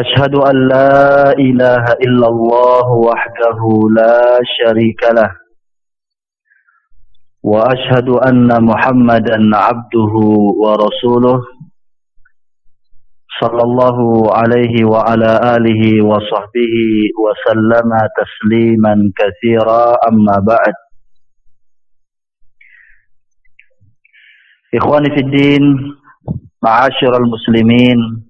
أشهد أن لا إله إلا الله وحده لا شريك له وأشهد أن محمدا عبده ورسوله صلى الله عليه وعلى آله وصحبه وسلم تسليما كثيرا. أما بعد إخواني في الدين معاشر المسلمين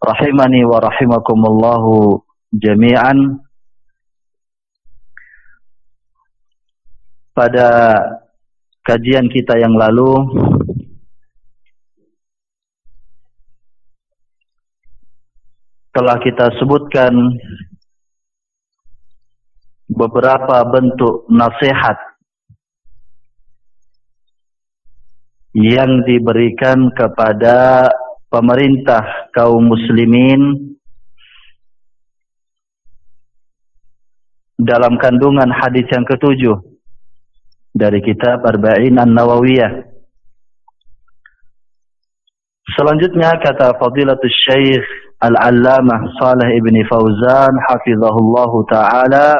rahimani wa rahimakumullahu jami'an. Pada kajian kita yang lalu telah kita sebutkan beberapa bentuk nasihat yang diberikan kepada pemerintah kaum muslimin dalam kandungan hadis yang ketujuh dari kitab Arba'in An-Nawawiyah. Selanjutnya kata Fadilatul Syekh Al-Allamah Saleh Ibn Fauzan hafizahullahu taala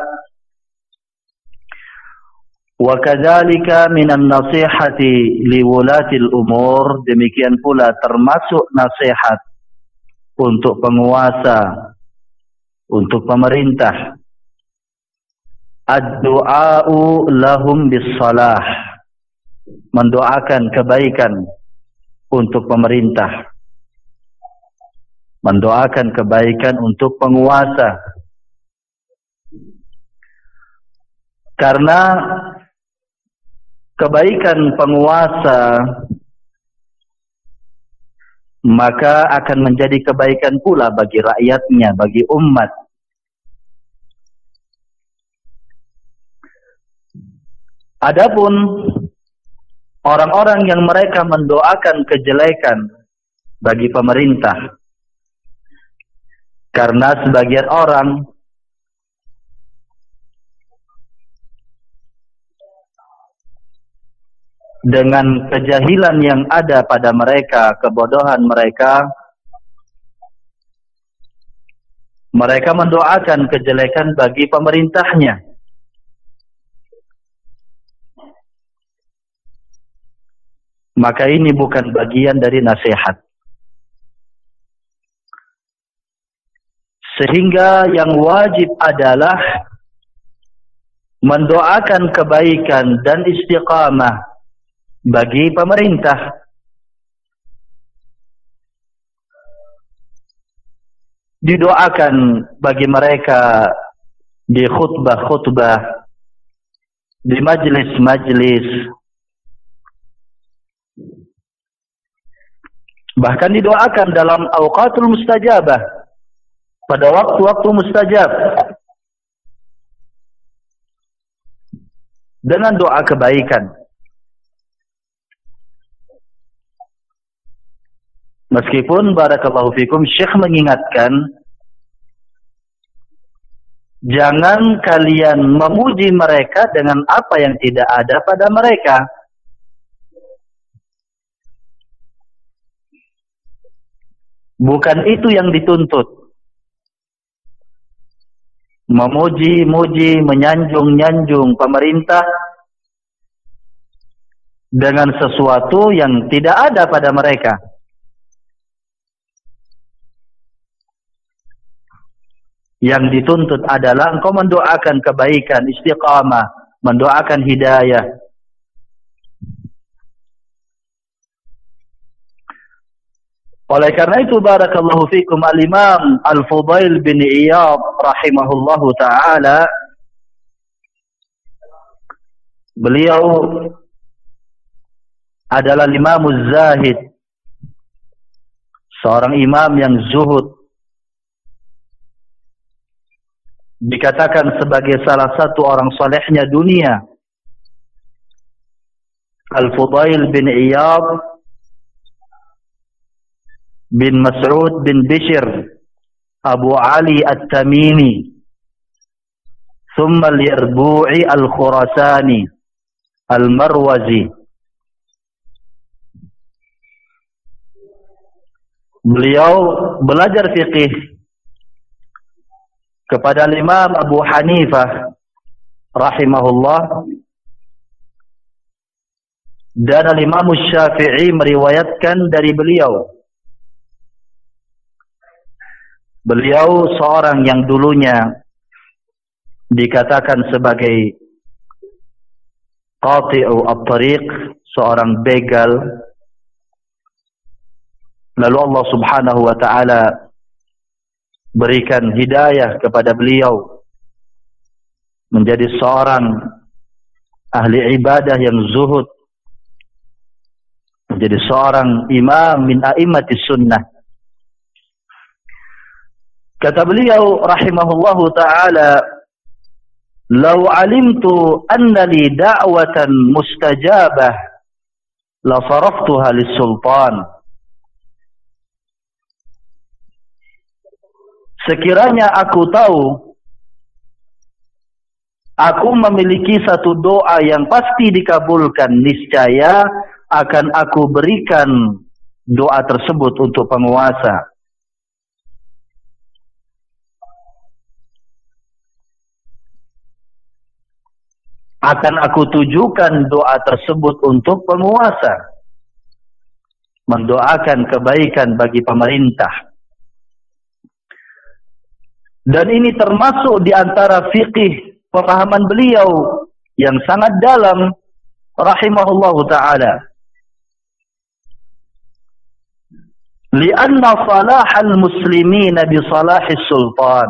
وكذلك من النصيحة لولاة الأمور. Demikian pula termasuk nasihat untuk penguasa untuk pemerintah. Addu'a lahum bisalah mendoakan kebaikan untuk pemerintah. Mendoakan kebaikan untuk penguasa. Karena kebaikan penguasa maka akan menjadi kebaikan pula bagi rakyatnya, bagi umat. Adapun orang-orang yang mereka mendoakan kejelekan bagi pemerintah karena sebagian orang dengan kejahilan yang ada pada mereka, kebodohan mereka, mereka mendoakan kejelekan bagi pemerintahnya. Maka ini bukan bagian dari nasihat. Sehingga yang wajib adalah mendoakan kebaikan dan istiqamah bagi pemerintah. Didoakan bagi mereka di khutbah-khutbah di majlis-majlis. Bahkan didoakan dalam awqatul mustajabah pada waktu-waktu mustajab. Dengan doa kebaikan Meskipun barakallahu fikum Syekh mengingatkan jangan kalian memuji mereka dengan apa yang tidak ada pada mereka. Bukan itu yang dituntut. Memuji-muji, menyanjung-nyanjung pemerintah dengan sesuatu yang tidak ada pada mereka. Yang dituntut adalah engkau mendoakan kebaikan, istiqamah, mendoakan hidayah. Oleh karena itu barakallahu fikum al-Imam Al-Fudail bin Iyad rahimahullahu taala beliau adalah Imam Zahid seorang imam yang zuhud dikatakan sebagai salah satu orang solehnya dunia. Al-Fudail bin Iyad bin Mas'ud bin Bishr Abu Ali At-Tamimi ثم اليربوعي الخراساني المروزي beliau belajar fikih kepada Imam Abu Hanifah rahimahullah dan Imam Syafi'i meriwayatkan dari beliau. Beliau seorang yang dulunya dikatakan sebagai qati'u at-tariq seorang begal. Lalu Allah Subhanahu wa taala berikan hidayah kepada beliau menjadi seorang ahli ibadah yang zuhud menjadi seorang imam min a'immati sunnah. Kata beliau rahimahullahu taala law alimtu anna li da'watan mustajabah la faraftuha lis sultan. Sekiranya aku tahu aku memiliki satu doa yang pasti dikabulkan niscaya akan aku berikan doa tersebut untuk penguasa. Akan aku tujukan doa tersebut untuk penguasa. Mendoakan kebaikan bagi pemerintah dan ini termasuk di antara fikih pemahaman beliau yang sangat dalam rahimahullahu taala. Lianna salahal muslimin bi salahis sultan.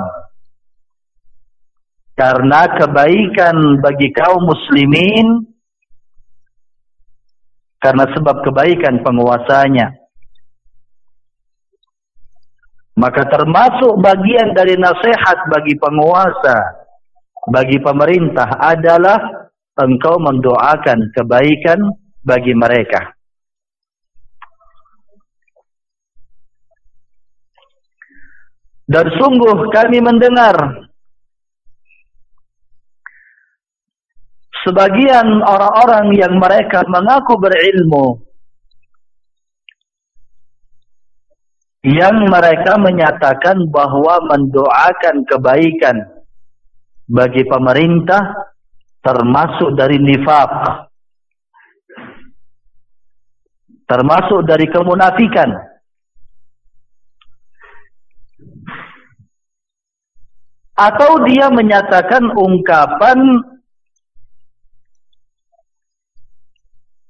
Karena kebaikan bagi kaum muslimin karena sebab kebaikan penguasanya maka termasuk bagian dari nasihat bagi penguasa bagi pemerintah adalah engkau mendoakan kebaikan bagi mereka. Dan sungguh kami mendengar sebagian orang-orang yang mereka mengaku berilmu yang mereka menyatakan bahwa mendoakan kebaikan bagi pemerintah termasuk dari nifaq termasuk dari kemunafikan. Atau dia menyatakan ungkapan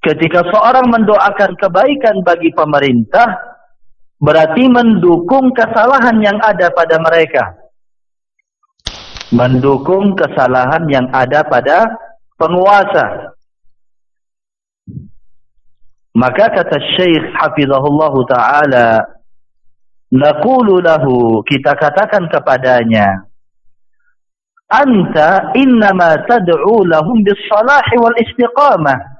Ketika seorang mendoakan kebaikan bagi pemerintah, berarti mendukung kesalahan yang ada pada mereka. Mendukung kesalahan yang ada pada penguasa. Maka kata Syekh Hafizahullah Ta'ala, Naqulu lahu, kita katakan kepadanya, Anta innama tad'u lahum bis salahi wal istiqamah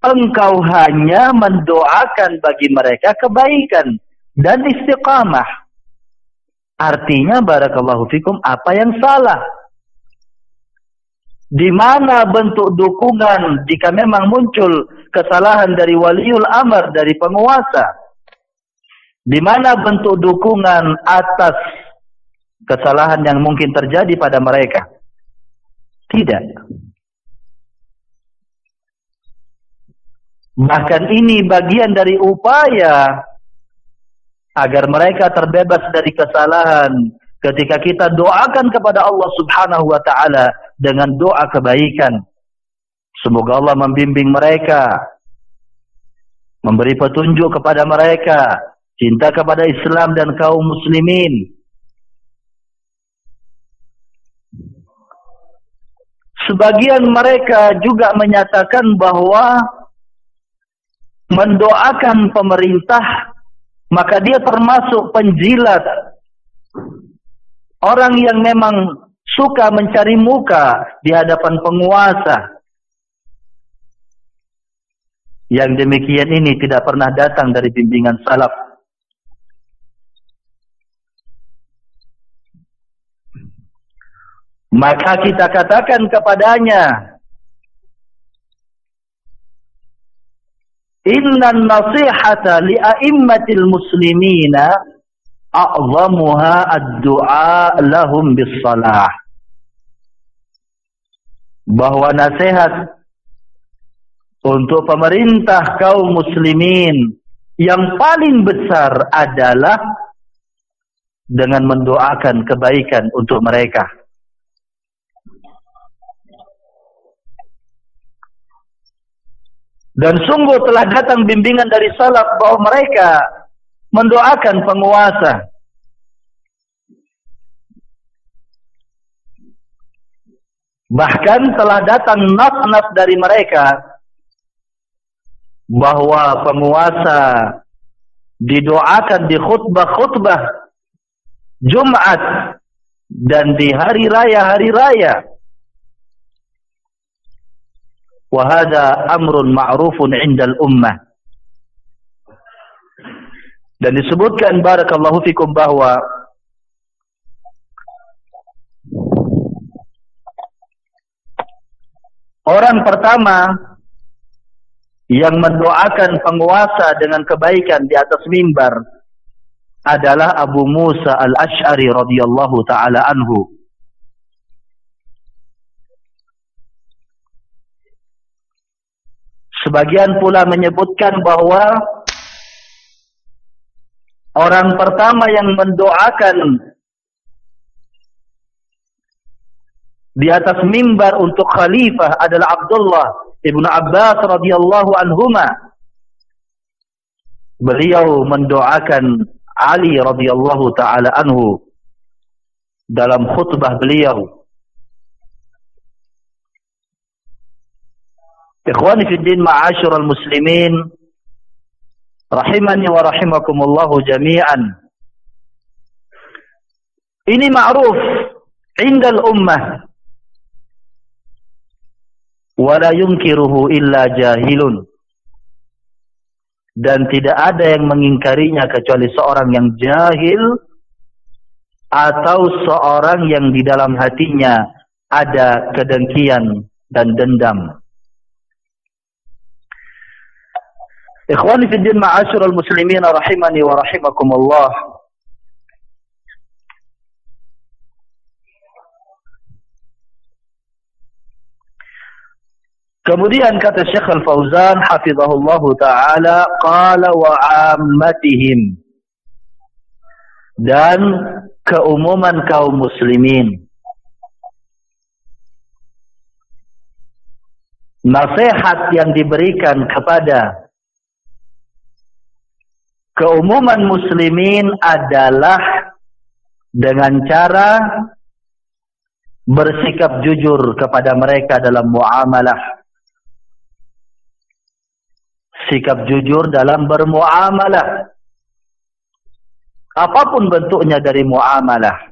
engkau hanya mendoakan bagi mereka kebaikan dan istiqamah. Artinya barakallahu fikum apa yang salah? Di mana bentuk dukungan jika memang muncul kesalahan dari waliul amr dari penguasa? Di mana bentuk dukungan atas kesalahan yang mungkin terjadi pada mereka? Tidak. Bahkan ini bagian dari upaya agar mereka terbebas dari kesalahan ketika kita doakan kepada Allah Subhanahu wa taala dengan doa kebaikan. Semoga Allah membimbing mereka memberi petunjuk kepada mereka cinta kepada Islam dan kaum muslimin. Sebagian mereka juga menyatakan bahawa mendoakan pemerintah maka dia termasuk penjilat orang yang memang suka mencari muka di hadapan penguasa. Yang demikian ini tidak pernah datang dari bimbingan salaf. Maka kita katakan kepadanya, Inna nasihata li'a'immatil muslimina a'zamuha ad-du'a lahum bis-salah. Bahwa nasihat untuk pemerintah kaum muslimin yang paling besar adalah dengan mendoakan kebaikan untuk mereka. Dan sungguh telah datang bimbingan dari salaf bahwa mereka mendoakan penguasa. Bahkan telah datang nas-nas dari mereka bahwa penguasa didoakan di khutbah-khutbah Jumat dan di hari raya-hari raya. Wahada amrun ma'rufun indal ummah. Dan disebutkan barakallahu fikum bahwa orang pertama yang mendoakan penguasa dengan kebaikan di atas mimbar adalah Abu Musa al-Ash'ari radhiyallahu taala anhu. Sebagian pula menyebutkan bahwa Orang pertama yang mendoakan di atas mimbar untuk khalifah adalah Abdullah ibnu Abbas radhiyallahu anhuma. Beliau mendoakan Ali radhiyallahu taala anhu dalam khutbah beliau. Ikhwani fi din ma'asyiral muslimin rahimani wa rahimakumullahu jami'an. Ini ma'ruf indal ummah wa la yunkiruhu illa jahilun. Dan tidak ada yang mengingkarinya kecuali seorang yang jahil atau seorang yang di dalam hatinya ada kedengkian dan dendam Ikhwani fi din ma'asyiral muslimin rahimani wa rahimakumullah. Kemudian kata Syekh Al-Fauzan hafizahullah taala qala wa ammatihim dan keumuman kaum muslimin nasihat yang diberikan kepada keumuman muslimin adalah dengan cara bersikap jujur kepada mereka dalam muamalah. Sikap jujur dalam bermuamalah. Apapun bentuknya dari muamalah.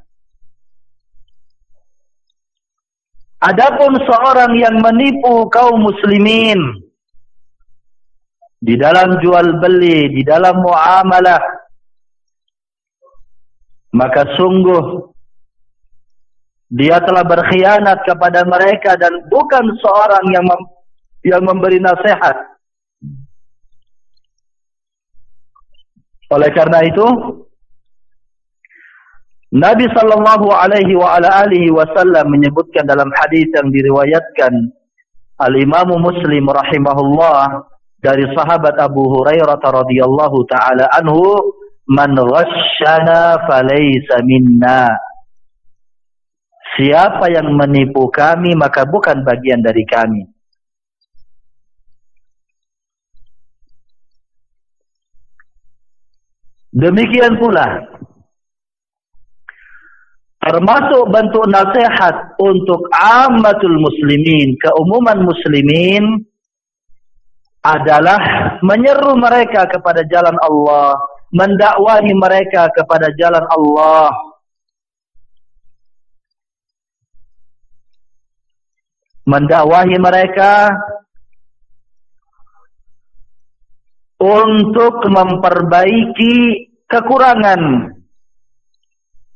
Adapun seorang yang menipu kaum muslimin di dalam jual beli, di dalam muamalah, maka sungguh dia telah berkhianat kepada mereka dan bukan seorang yang mem yang memberi nasihat. Oleh karena itu, Nabi sallallahu alaihi wa ala alihi wasallam menyebutkan dalam hadis yang diriwayatkan Al Imam Muslim rahimahullah dari sahabat Abu Hurairah radhiyallahu taala anhu man ghasyana falaysa minna. Siapa yang menipu kami maka bukan bagian dari kami. Demikian pula termasuk bentuk nasihat untuk ammatul muslimin keumuman muslimin adalah menyeru mereka kepada jalan Allah, mendakwahi mereka kepada jalan Allah. Mendakwahi mereka untuk memperbaiki kekurangan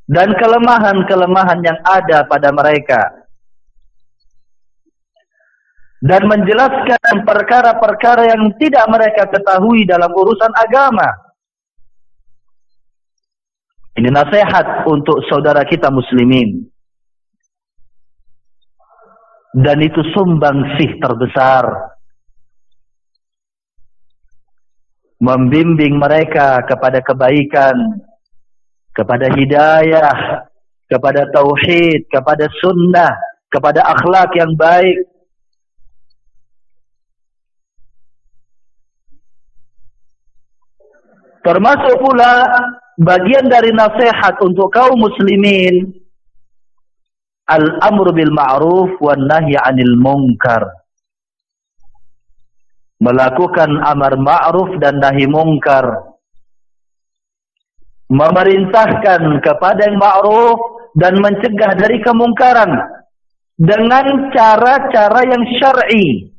dan kelemahan-kelemahan yang ada pada mereka dan menjelaskan perkara-perkara yang tidak mereka ketahui dalam urusan agama. Ini nasihat untuk saudara kita muslimin. Dan itu sumbang sih terbesar. Membimbing mereka kepada kebaikan, kepada hidayah, kepada tauhid, kepada sunnah, kepada akhlak yang baik. Termasuk pula bagian dari nasihat untuk kaum muslimin al-amr bil ma'ruf wan nahy 'anil munkar. Melakukan amar ma'ruf dan nahi munkar. Memerintahkan kepada yang ma'ruf dan mencegah dari kemungkaran dengan cara-cara yang syar'i.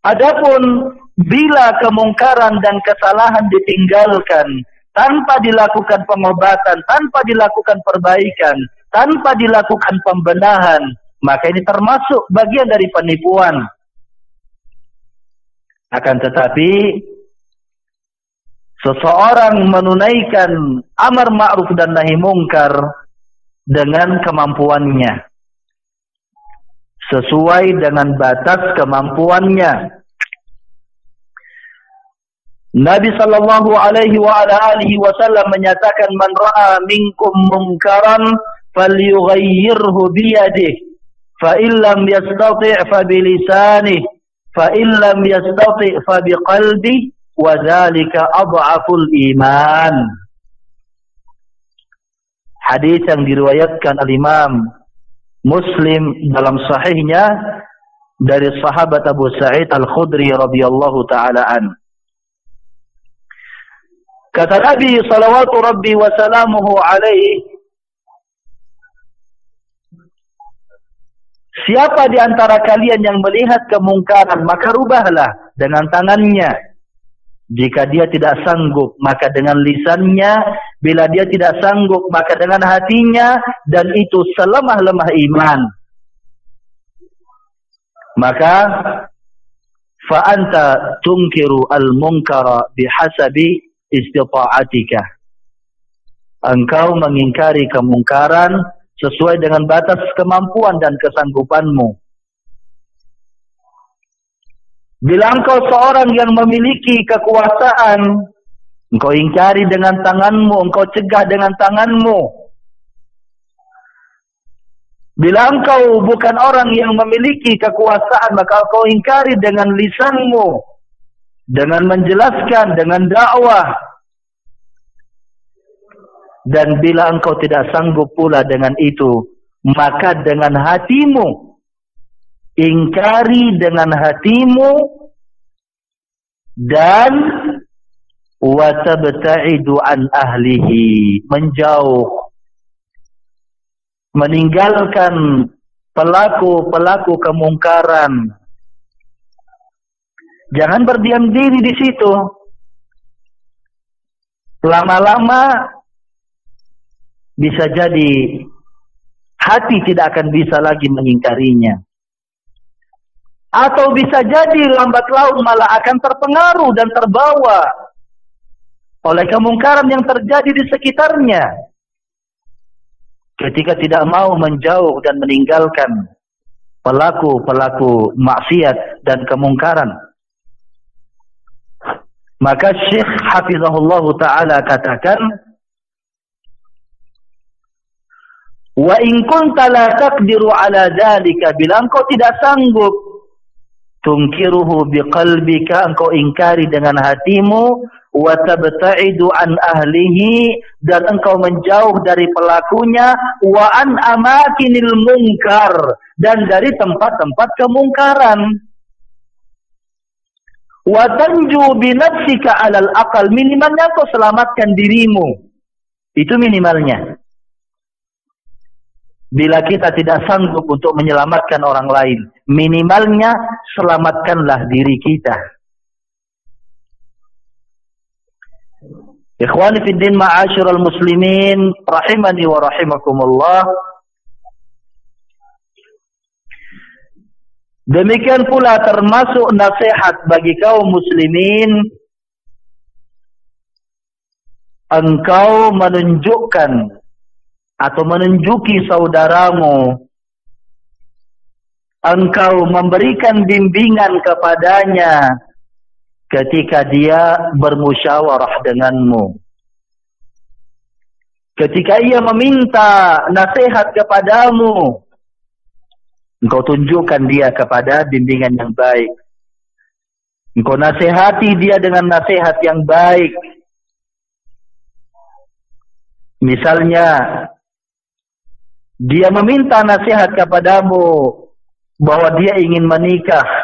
Adapun bila kemungkaran dan kesalahan ditinggalkan tanpa dilakukan pengobatan, tanpa dilakukan perbaikan, tanpa dilakukan pembenahan, maka ini termasuk bagian dari penipuan. Akan tetapi seseorang menunaikan amar ma'ruf dan nahi mungkar dengan kemampuannya sesuai dengan batas kemampuannya. Nabi sallallahu alaihi wa ala alihi wasallam menyatakan man ra'a minkum munkaran falyughayyirhu bi yadihi fa illam yastati' fa bi lisanihi fa illam yastati' fa bi qalbihi wa dhalika adhaful iman. Hadis yang diriwayatkan al-Imam Muslim dalam sahihnya dari sahabat Abu Sa'id Al-Khudri radhiyallahu taala an. Kata Nabi sallallahu rabbi wa salamuhu alaihi Siapa di antara kalian yang melihat kemungkaran maka rubahlah dengan tangannya jika dia tidak sanggup, maka dengan lisannya. Bila dia tidak sanggup, maka dengan hatinya. Dan itu selemah-lemah iman. Maka, fa'anta tungkiru al-munkara bihasabi istita'atika. Engkau mengingkari kemungkaran sesuai dengan batas kemampuan dan kesanggupanmu. Bila engkau seorang yang memiliki kekuasaan, engkau ingkari dengan tanganmu, engkau cegah dengan tanganmu. Bila engkau bukan orang yang memiliki kekuasaan, maka engkau ingkari dengan lisanmu. Dengan menjelaskan, dengan dakwah. Dan bila engkau tidak sanggup pula dengan itu, maka dengan hatimu ingkari dengan hatimu dan watabta'idu an ahlihi. Menjauh. Meninggalkan pelaku-pelaku kemungkaran. Jangan berdiam diri di situ. Lama-lama bisa jadi hati tidak akan bisa lagi mengingkarinya. Atau bisa jadi lambat laun malah akan terpengaruh dan terbawa oleh kemungkaran yang terjadi di sekitarnya. Ketika tidak mau menjauh dan meninggalkan pelaku-pelaku maksiat dan kemungkaran. Maka Syekh Hafizahullah Ta'ala katakan, Wa in kunta la taqdiru ala dhalika bila engkau tidak sanggup tungkiruhu biqalbika engkau ingkari dengan hatimu wa tabta'idu an ahlihi dan engkau menjauh dari pelakunya wa an amakinil munkar dan dari tempat-tempat kemungkaran wa tanju bi nafsika 'alal aqal minimalnya kau selamatkan dirimu itu minimalnya bila kita tidak sanggup untuk menyelamatkan orang lain. Minimalnya selamatkanlah diri kita. Ikhwani fi din ma'asyiral muslimin rahimani wa rahimakumullah. Demikian pula termasuk nasihat bagi kaum muslimin engkau menunjukkan atau menunjuki saudaramu engkau memberikan bimbingan kepadanya ketika dia bermusyawarah denganmu. Ketika ia meminta nasihat kepadamu engkau tunjukkan dia kepada bimbingan yang baik. Engkau nasihati dia dengan nasihat yang baik. Misalnya dia meminta nasihat kepadamu bahwa dia ingin menikah.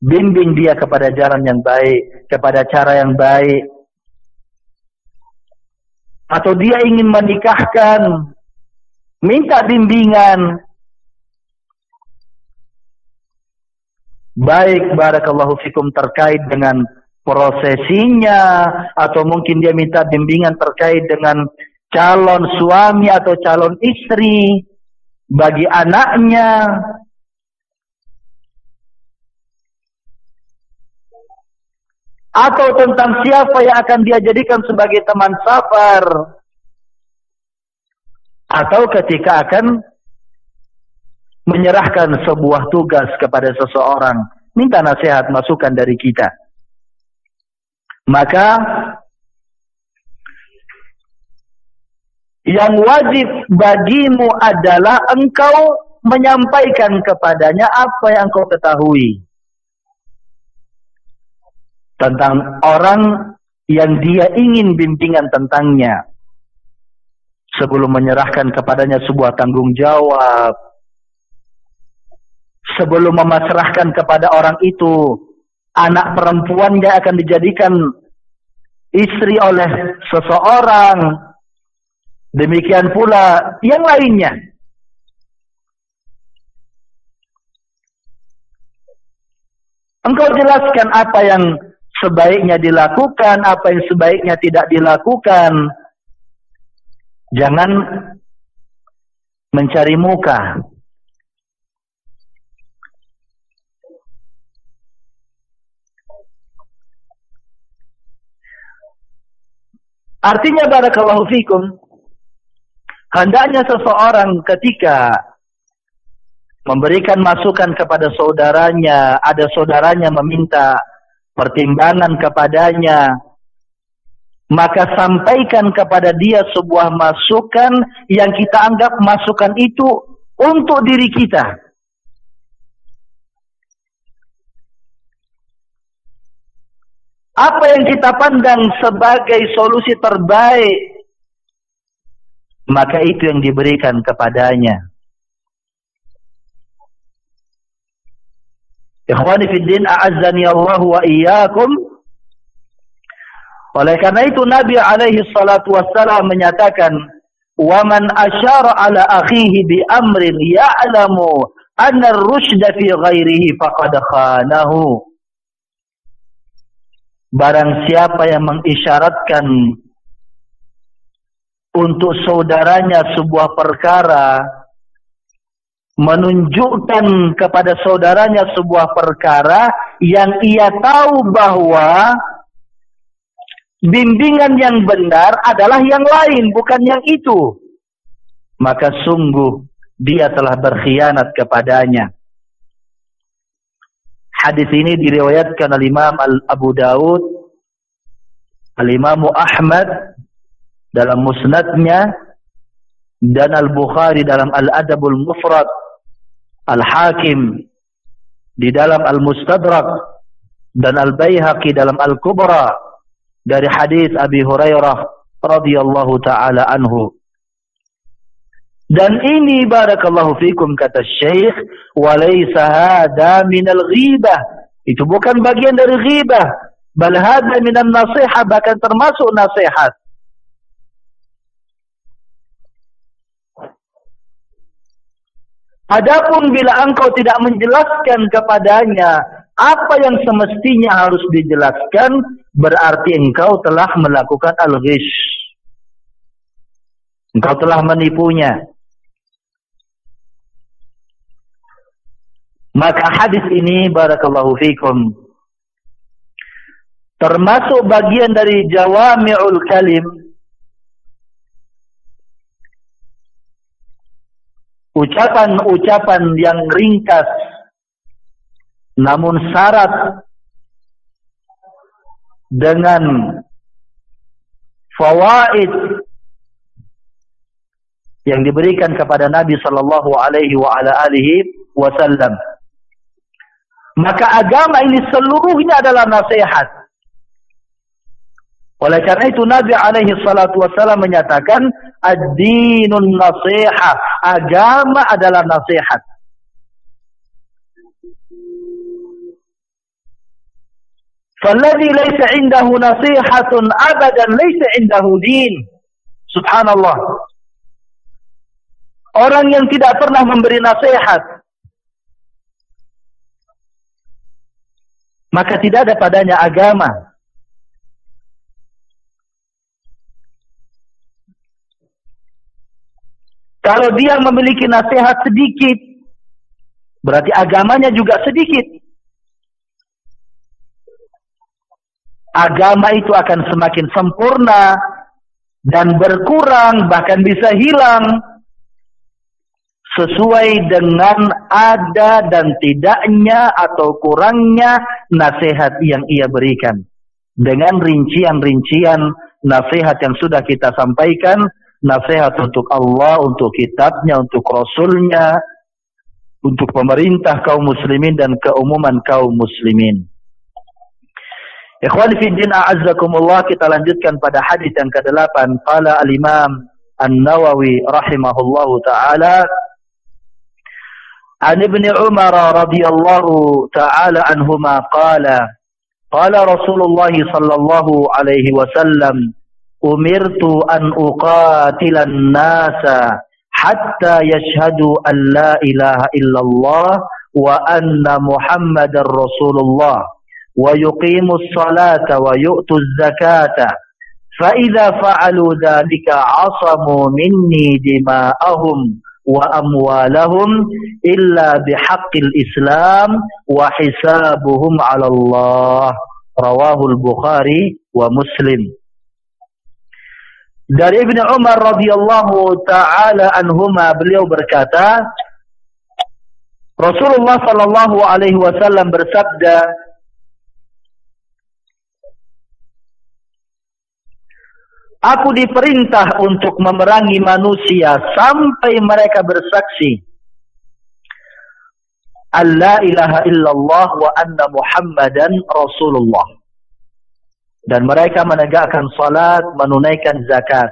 Bimbing dia kepada jalan yang baik, kepada cara yang baik. Atau dia ingin menikahkan, minta bimbingan. Baik barakallahu fikum terkait dengan prosesinya atau mungkin dia minta bimbingan terkait dengan calon suami atau calon istri bagi anaknya atau tentang siapa yang akan dia jadikan sebagai teman safar. Atau ketika akan menyerahkan sebuah tugas kepada seseorang. Minta nasihat masukan dari kita. Maka yang wajib bagimu adalah engkau menyampaikan kepadanya apa yang kau ketahui tentang orang yang dia ingin bimbingan tentangnya. Sebelum menyerahkan kepadanya sebuah tanggung jawab. Sebelum memasrahkan kepada orang itu anak perempuan yang akan dijadikan istri oleh seseorang. Demikian pula yang lainnya. Engkau jelaskan apa yang sebaiknya dilakukan, apa yang sebaiknya tidak dilakukan. Jangan mencari muka. Artinya barakallahu fikum Hendaknya seseorang ketika memberikan masukan kepada saudaranya, ada saudaranya meminta pertimbangan kepadanya, maka sampaikan kepada dia sebuah masukan yang kita anggap masukan itu untuk diri kita. Apa yang kita pandang sebagai solusi terbaik maka itu yang diberikan kepadanya. Ikhwani fi din a'azzani Allah wa iyyakum. Oleh karena itu Nabi alaihi salatu wassalam menyatakan, "Wa man asyara ala akhihi bi amrin ya'lamu anna ar-rusyda fi ghairihi faqad khanahu." Barang siapa yang mengisyaratkan untuk saudaranya sebuah perkara menunjukkan kepada saudaranya sebuah perkara yang ia tahu bahwa bimbingan yang benar adalah yang lain bukan yang itu. Maka sungguh dia telah berkhianat kepadanya. Hadis ini diriwayatkan oleh Imam Abu Daud Al-Imam Ahmad dalam musnadnya dan Al-Bukhari dalam Al-Adabul Mufrad Al-Hakim di dalam Al-Mustadrak dan Al-Bayhaqi dalam Al-Kubra dari hadis Abi Hurairah radhiyallahu taala anhu. Dan ini barakallahu fikum kata Syekh walaysa hada min al-ghibah itu bukan bagian dari ghibah. Bal hada min an-nasiha bahkan termasuk nasihat Adapun bila engkau tidak menjelaskan kepadanya apa yang semestinya harus dijelaskan, berarti engkau telah melakukan al-ghish. Engkau telah menipunya. Maka hadis ini barakallahu fikum termasuk bagian dari jawami'ul kalim ucapan-ucapan yang ringkas. Namun syarat dengan fawaid yang diberikan kepada Nabi sallallahu alaihi wa ala alihi wasallam. Maka agama ini seluruhnya adalah nasihat. Oleh karena itu Nabi alaihi salatu wasallam menyatakan ad-dinun nasihat. Agama adalah nasihat. Falladhi laysa 'indahu nasihatun abadan laysa 'indahu din. Subhanallah. Orang yang tidak pernah memberi nasihat maka tidak ada padanya agama. Kalau dia memiliki nasihat sedikit, berarti agamanya juga sedikit. Agama itu akan semakin sempurna dan berkurang, bahkan bisa hilang sesuai dengan ada dan tidaknya atau kurangnya nasihat yang ia berikan. Dengan rincian-rincian nasihat yang sudah kita sampaikan, nasihat untuk Allah, untuk kitabnya, untuk rasulnya, untuk pemerintah kaum muslimin dan keumuman kaum muslimin. Ikhwan fi din a'azzakumullah kita lanjutkan pada hadis yang ke-8 qala al-Imam An-Nawawi rahimahullahu taala An Ibn Umar radhiyallahu taala anhuma qala qala Rasulullah sallallahu alaihi wasallam أمرت أن أقاتل الناس حتى يشهدوا أن لا إله إلا الله وأن محمد رسول الله. ويقيم الصلاة ويؤت الزكاة. فإذا فعلوا ذلك عصموا مني دماءهم وأموالهم إلا بحق الإسلام وحسابهم على الله. رواه البخاري ومسلم. Dari Ibn Umar radhiyallahu taala anhuma beliau berkata Rasulullah sallallahu alaihi wasallam bersabda Aku diperintah untuk memerangi manusia sampai mereka bersaksi Allah ilaha illallah wa anna Muhammadan Rasulullah dan mereka menegakkan salat, menunaikan zakat.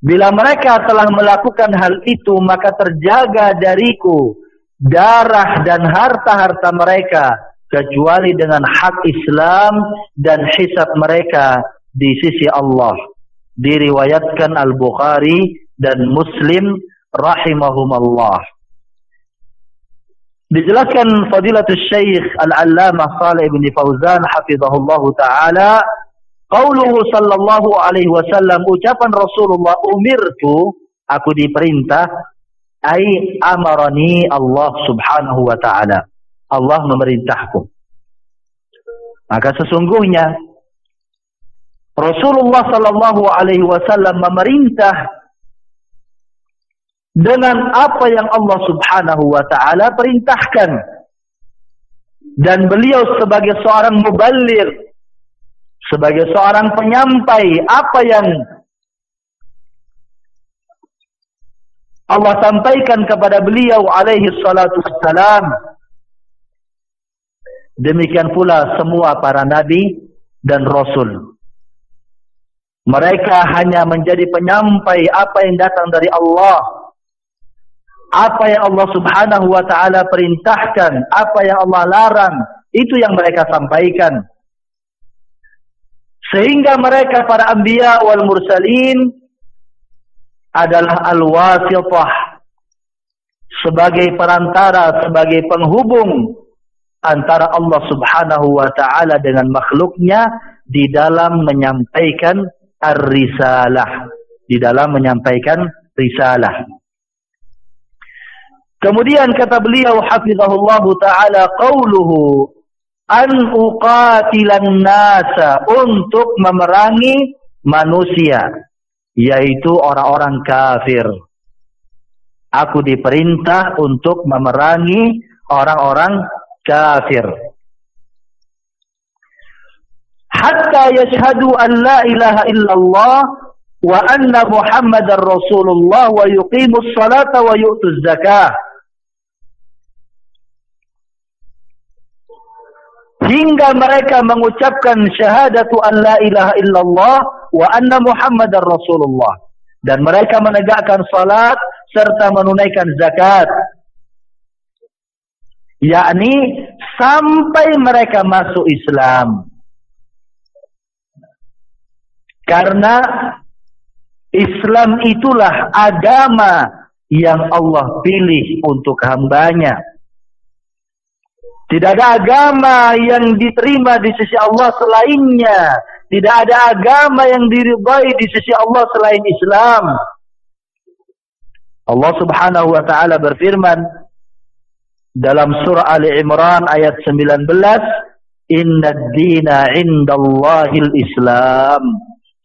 Bila mereka telah melakukan hal itu, maka terjaga dariku darah dan harta-harta mereka kecuali dengan hak Islam dan hisab mereka di sisi Allah. Diriwayatkan Al-Bukhari dan Muslim rahimahumallah. Dijelaskan Fadilatul Syekh Al-Allamah Salih bin Fauzan hafizahullah taala qauluhu sallallahu alaihi wasallam ucapan Rasulullah umirtu aku diperintah ai amarani Allah Subhanahu wa taala Allah memerintahku maka sesungguhnya Rasulullah sallallahu alaihi wasallam memerintah dengan apa yang Allah subhanahu wa ta'ala perintahkan. Dan beliau sebagai seorang muballir, sebagai seorang penyampai apa yang Allah sampaikan kepada beliau alaihi salatu wassalam. Demikian pula semua para nabi dan rasul. Mereka hanya menjadi penyampai apa yang datang dari Allah apa yang Allah subhanahu wa ta'ala perintahkan, apa yang Allah larang, itu yang mereka sampaikan. Sehingga mereka para anbiya wal mursalin adalah al-wasitah sebagai perantara, sebagai penghubung antara Allah subhanahu wa ta'ala dengan makhluknya di dalam menyampaikan ar-risalah. Di dalam menyampaikan risalah. Kemudian kata beliau hafizahullahu taala qauluhu an uqatilan nasa untuk memerangi manusia yaitu orang-orang kafir. Aku diperintah untuk memerangi orang-orang kafir. Hatta yashhadu an la ilaha illallah wa anna muhammadar rasulullah wa yuqimus salata wa yu'tuz zakah. Hingga mereka mengucapkan syahadatu an la ilaha illallah wa anna muhammadar rasulullah. Dan mereka menegakkan salat serta menunaikan zakat. Yakni sampai mereka masuk Islam. Karena Islam itulah agama yang Allah pilih untuk hambanya tidak ada agama yang diterima di sisi Allah selainnya. Tidak ada agama yang diridai di sisi Allah selain Islam. Allah subhanahu wa ta'ala berfirman dalam surah Ali Imran ayat 19 Inna dina indallahil Islam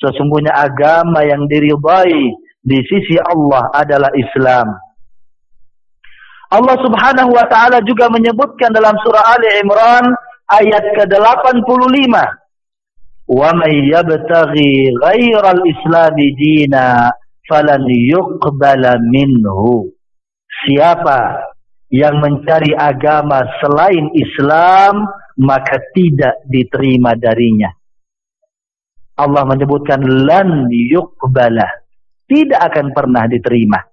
Sesungguhnya agama yang diridai di sisi Allah adalah Islam. Allah Subhanahu wa taala juga menyebutkan dalam surah Ali Imran ayat ke-85. Wa may yabtaghi ghairal islam dina falan yuqbala minhu. Siapa yang mencari agama selain Islam maka tidak diterima darinya. Allah menyebutkan lan yuqbala. Tidak akan pernah diterima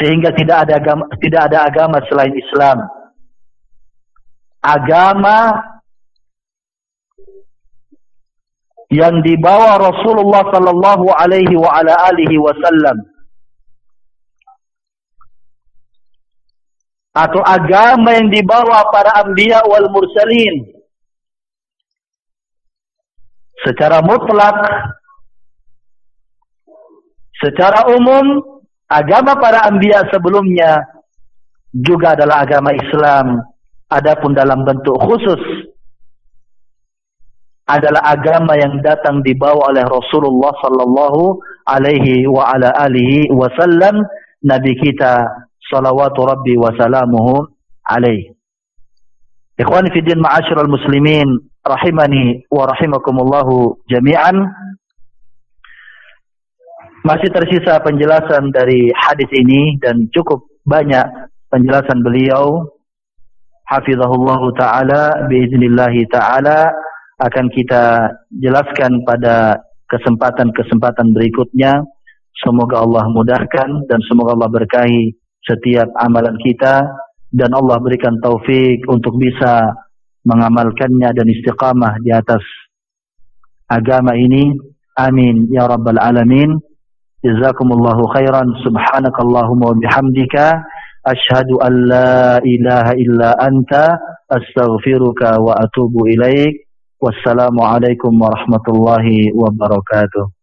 sehingga tidak ada agama tidak ada agama selain Islam. Agama yang dibawa Rasulullah sallallahu alaihi wa ala alihi wasallam. Atau agama yang dibawa para anbiya wal mursalin. Secara mutlak secara umum agama para anbiya sebelumnya juga adalah agama Islam. Adapun dalam bentuk khusus adalah agama yang datang dibawa oleh Rasulullah sallallahu alaihi wa ala alihi wasallam nabi kita salawatu rabbi wa salamuhu alaihi ikhwani fi din ma'asyiral muslimin rahimani wa rahimakumullah jami'an masih tersisa penjelasan dari hadis ini dan cukup banyak penjelasan beliau. Hafizahullah ta'ala biiznillah ta'ala akan kita jelaskan pada kesempatan-kesempatan berikutnya. Semoga Allah mudahkan dan semoga Allah berkahi setiap amalan kita dan Allah berikan taufik untuk bisa mengamalkannya dan istiqamah di atas agama ini. Amin ya rabbal alamin. جزاكم الله خيرا. سبحانك اللهم وبحمدك أشهد أن لا إله إلا أنت أستغفرك وأتوب إليك. والسلام عليكم ورحمة الله وبركاته.